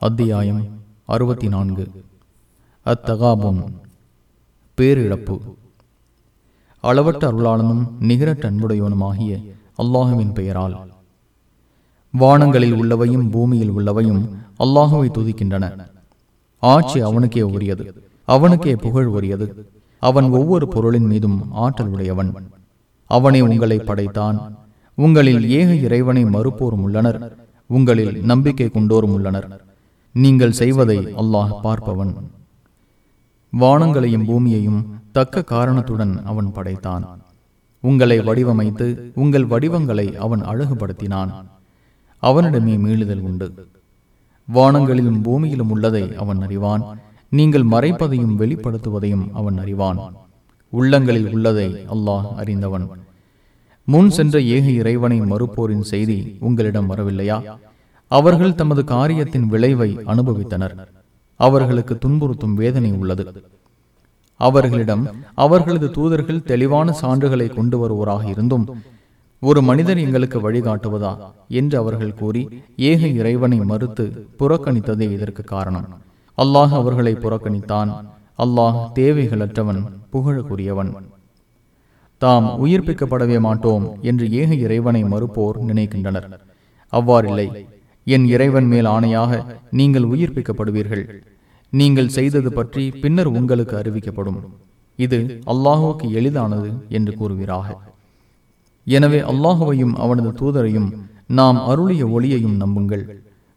அத்தியாயம் அறுபத்தி நான்கு அத்தகாபம். பேரிழப்பு. அளவற்ற அருளாளனும் நிகரட்ட அன்புடையவனுமாகிய அல்லாஹுவின் பெயரால். வானங்களில் உள்ளவையும் பூமியில் உள்ளவையும் அல்லாஹுவை துதிக்கின்றன. ஆட்சி அவனுக்கே உரியது. அவனுக்கே புகழ் உரியது. அவன் ஒவ்வொரு பொருளின் மீதும் ஆற்றல் உடையவன். அவனே உங்களை படைத்தான். உங்களில் ஏக இறைவனை மறுப்போரும் உள்ளனர். உங்களில் நம்பிக்கை கொண்டோரும் உள்ளனர். நீங்கள் செய்வதை அல்லாஹ் பார்ப்பவன். வானங்களையும் பூமியையும் தக்க காரணத்துடன் அவன் படைத்தான். உங்களை வடிவமைத்து உங்கள் வடிவங்களை அவன் அழகுபடுத்தினான். அவனிடமே மீளுதல் உண்டு. வானங்களிலும் பூமியிலும் உள்ளதை அவன் அறிவான். நீங்கள் மறைப்பதையும் வெளிப்படுத்துவதையும் அவன் அறிவான். உள்ளங்களில் உள்ளதை அல்லாஹ் அறிந்தவன். முன் சென்ற ஏக இறைவனை மறுப்போரின் செய்தி உங்களிடம் வரவில்லையா? அவர்கள் தமது காரியத்தின் விளைவை அனுபவித்தனர். அவர்களுக்கு துன்புறுத்தும் வேதனை உள்ளது. அவர்களிடம் அவர்களது தூதர்கள் தெளிவான சான்றுகளை கொண்டு வருவோராக இருந்தும் ஒரு மனிதர் எங்களுக்கு வழிகாட்டுவதா? என்று அவர்கள் கூறி ஏக இறைவனை மறுத்து புறக்கணித்ததே இதற்கு காரணம். அல்லாஹ் அவர்களை புறக்கணித்தான். அல்லாஹ் தேவைகளற்றவன் புகழக்குரியவன் தாம் உயிர்ப்பிக்கப்படவே மாட்டோம் என்று ஏக இறைவனை மறுப்போர் நினைக்கின்றனர். அவ்வாறில்லை என் இறைவன் மேல் ஆணையாக நீங்கள் உயிர்ப்பிக்கப்படுவீர்கள். நீங்கள் செய்தது பற்றி பின்னர் உங்களுக்கு அறிவிக்கப்படும். இது அல்லாஹுவுக்கு எளிதானது என்று கூறுகிறாக எனவே அல்லாஹுவையும் அவனது தூதரையும் நாம் அருளிய ஒளியையும் நம்புங்கள்.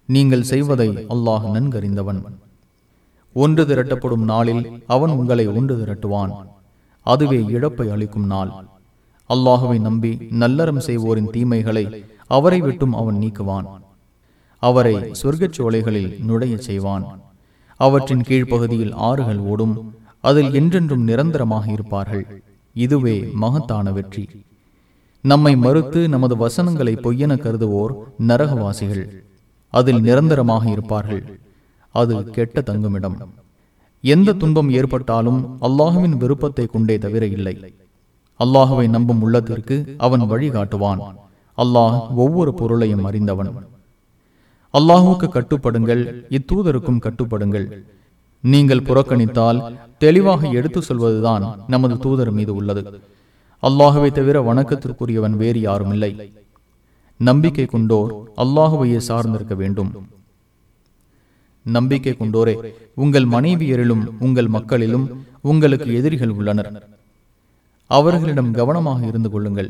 நீங்கள் செய்வதை அல்லாஹ் நன்கறிந்தவன். ஒன்று திரட்டப்படும் நாளில் அவன் உங்களை ஒன்று திரட்டுவான். அதுவே இழப்பை அளிக்கும் நாள். அல்லாஹுவை நம்பி நல்லறம் செய்வோரின் தீமைகளை அவரை விட்டும் அவன் நீக்குவான். அவரை சொர்க்கச் சோலைகளில் நுழைய செய்வான். அவற்றின் கீழ்ப்பகுதியில் ஆறுகள் ஓடும் அதில் என்றென்றும் நிரந்தரமாக இருப்பார்கள். இதுவே மகத்தான வெற்றி. நம்மை மறுத்து நமது வசனங்களை பொய்யென கருதுவோர் நரகவாசிகள். அதில் நிரந்தரமாக இருப்பார்கள். அது கெட்ட தங்குமிடம். எந்த துன்பம் ஏற்பட்டாலும் அல்லாஹுவின் விருப்பத்தை கொண்டே தவிர இல்லை. அல்லாஹுவை நம்பும் உள்ளத்திற்கு அவன் வழிகாட்டுவான். அல்லாஹ் ஒவ்வொரு பொருளையும் அறிந்தவன். அல்லாஹுக்கு கட்டுப்படுங்கள் இத்தூதருக்கும் கட்டுப்படுங்கள். நீங்கள் புறக்கணித்தால் தெளிவாக எடுத்து சொல்வதுதான் நமது தூதர் மீது உள்ளது. அல்லாஹுவை தவிர வணக்கத்திற்குரியவன் வேறு யாரும் இல்லை நம்பிக்கை கொண்டோர் அல்லாஹுவையே சார்ந்திருக்க வேண்டும். நம்பிக்கை கொண்டோரே உங்கள் மனைவியரிலும் உங்கள் மக்களிலும் உங்களுக்கு எதிரிகள் உள்ளனர். அவர்களிடம் கவனமாக இருந்து கொள்ளுங்கள்.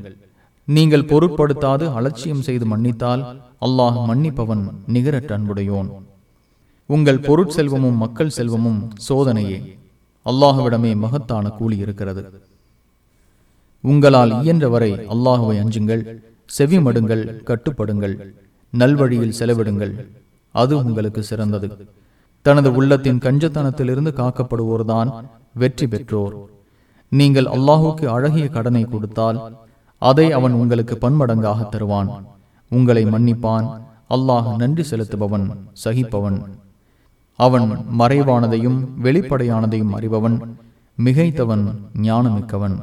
நீங்கள் பொருட்படுத்தாது அலட்சியம் செய்து மன்னித்தால் அல்லாஹ் மன்னிப்பவன் நிகரற்ற அன்புடையோன். உங்கள் பொருட்செல்வமும் மக்கள் செல்வமும் சோதனையே. அல்லாஹுவிடமே மகத்தான கூலி இருக்கிறது. உங்களால் இயன்றவரை அல்லாஹுவை அஞ்சுங்கள் செவிமடுங்கள் கட்டுப்படுங்கள் நல்வழியில் செலவிடுங்கள். அது உங்களுக்கு சிறந்தது. தனது உள்ளத்தின் கஞ்சத்தனத்திலிருந்து காக்கப்படுவோர்தான் வெற்றி பெற்றோர். நீங்கள் அல்லாஹுக்கு அழகிய கடனை கொடுத்தால் அதை அவன் உங்களுக்கு பன்மடங்காக தருவான். உங்களை மன்னிப்பான். அல்லாஹ் நன்றி செலுத்துபவன் சகிப்பவன். அவன் மறைவானதையும் வெளிப்படையானதையும் அறிபவன் மிகைத்தவன் ஞானமிக்கவன்.